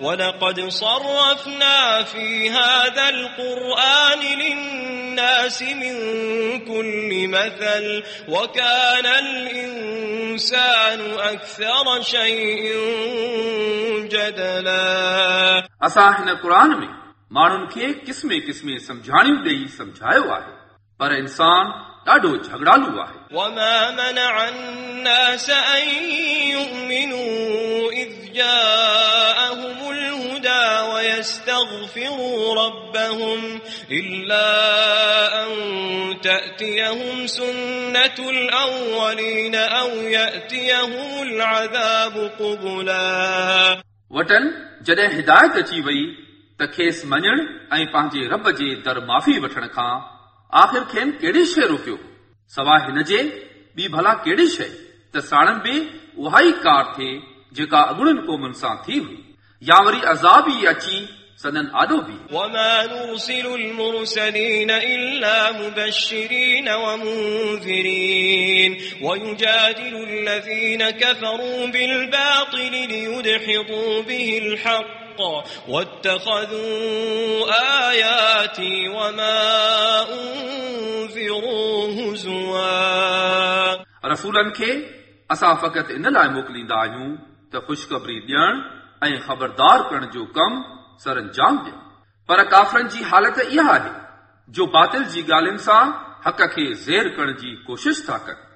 ولقد صرفنا في هذا القرآن للناس من كل مثل وكان الإنسان أكثر شيء جدلا असां हिन क़ुर में माण्हुनि खे क़िस्मे क़िस्मे सम्झाणियूं ॾेई सम्झायो आहे पर इंसान ॾाढो झगड़ालू आहे وما منع الناس أن يؤمنوا إذ جاءهم الهدى ويستغفروا ربهم إلا أن تأتيهم سنة الأولين أو يأتيهم العذاب قبلا वटनि जॾहिं हिदायत अची वई त खेसि मञण ऐं पंहिंजे रब जे दर माफ़ी वठण खां आख़िर खेनि कहिड़ी शइ रोकियो सवाइ हिन जे ॿी भला कहिड़ी शइ त साणनि बि उहा ई कार थिए जेका अॻुणनि क़ौमुनि सां थी हुई या वरी अज़ाब ई अची सदन आॾो बि وما نرسل المرسلين إلا مبشرين ومنذرين ويجادل الذين كفروا بالباطل ليدحضوا به الحق واتخذوا آياتي وما أنذروا هزوا रसूलनि खे असां फ़क़ति इन लाइ मोकिलींदा आहियूं त ख़ुशख़बरी ॾियण ऐं ख़बरदार करण जो कमु सरंजाम ॾियनि पर काफ़रनि जी हालत इहा आहे जो बातिल जी ॻाल्हियुनि सां हक़ खे ज़ेर करण जी कोशिश था कनि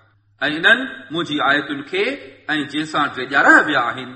ऐं इन्हनि मुंहिंजी आयतुनि खे ऐं जंहिंसां ड्रेॼाराया विया आहिनि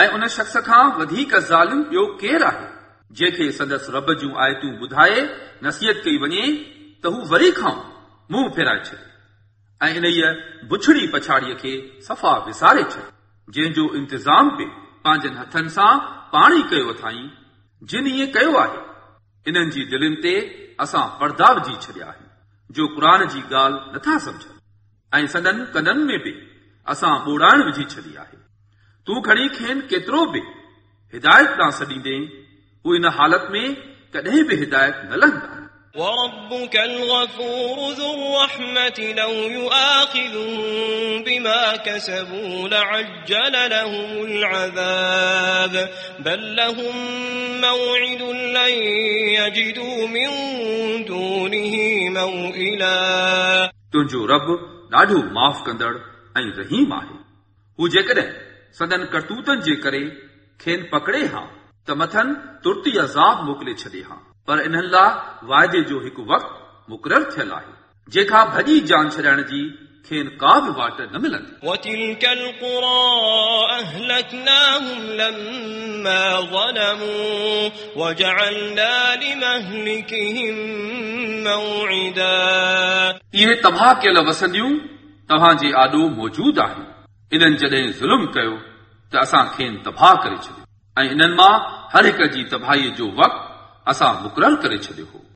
ऐं उन शख़्स खां वधीक ज़ालिम ॿियो केरु आहे जंहिंखे संदसि रब जूं आयतूं ॿुधाए नसीहत कई वञे त हू वरी खां मुंहुं फेराए छॾे ऐं इन बुछड़ी पछाड़ीअ खे सफ़ा विसारे छॾे जंहिंजो इंतज़ाम बि पंहिंजनि हथनि सां पाण ई कयो अथाई जिन ईअं कयो आहे इन्हनि जी दिलनि ते असां पर्दा विझी छॾिया आहिनि जो क़ुर जी ॻाल्हि नथा सम्झनि ऐं सदन कननि में बि असां ॿोड़ाइण विझी छॾी आहे तूं खणी खेनि केतिरो बि हिदायत तां सॾींदे हू इन हालत में कॾहिं बि हिदायत न लहंदा وربك الغفور ذو الرحمة لو يؤاخذهم بما كسبوا لعجل لهم العذاب بل لهم موعد لن يجدوا من دونه موئلا तुंहिंजो रब ॾाढो माफ़ कंदड़ ऐं रहीम आहे हू जेकॾहिं सदन करतूतनि जे करे खेन पकड़े हा त मथनि तुर्ती अज़ाब मोकिले छॾे हा पर इन्हनि लाइ वाइदे जो हिकु वक़्तु मुक़ररु थियल आहे जेका भॼी जान छॾण जी खेन का बि वाट न मिलंदी इहे तबाह कयल वसंदियूं توهان جي آڏو موجود آهن انهن جڏهن ظلم ڪيو ته اسان کين تباهه ڪري ڇڏيو. ۽ انهن مان هر هڪ جي تباهيءَ جو وقت اسان مقرر ڪري ڇڏيو هو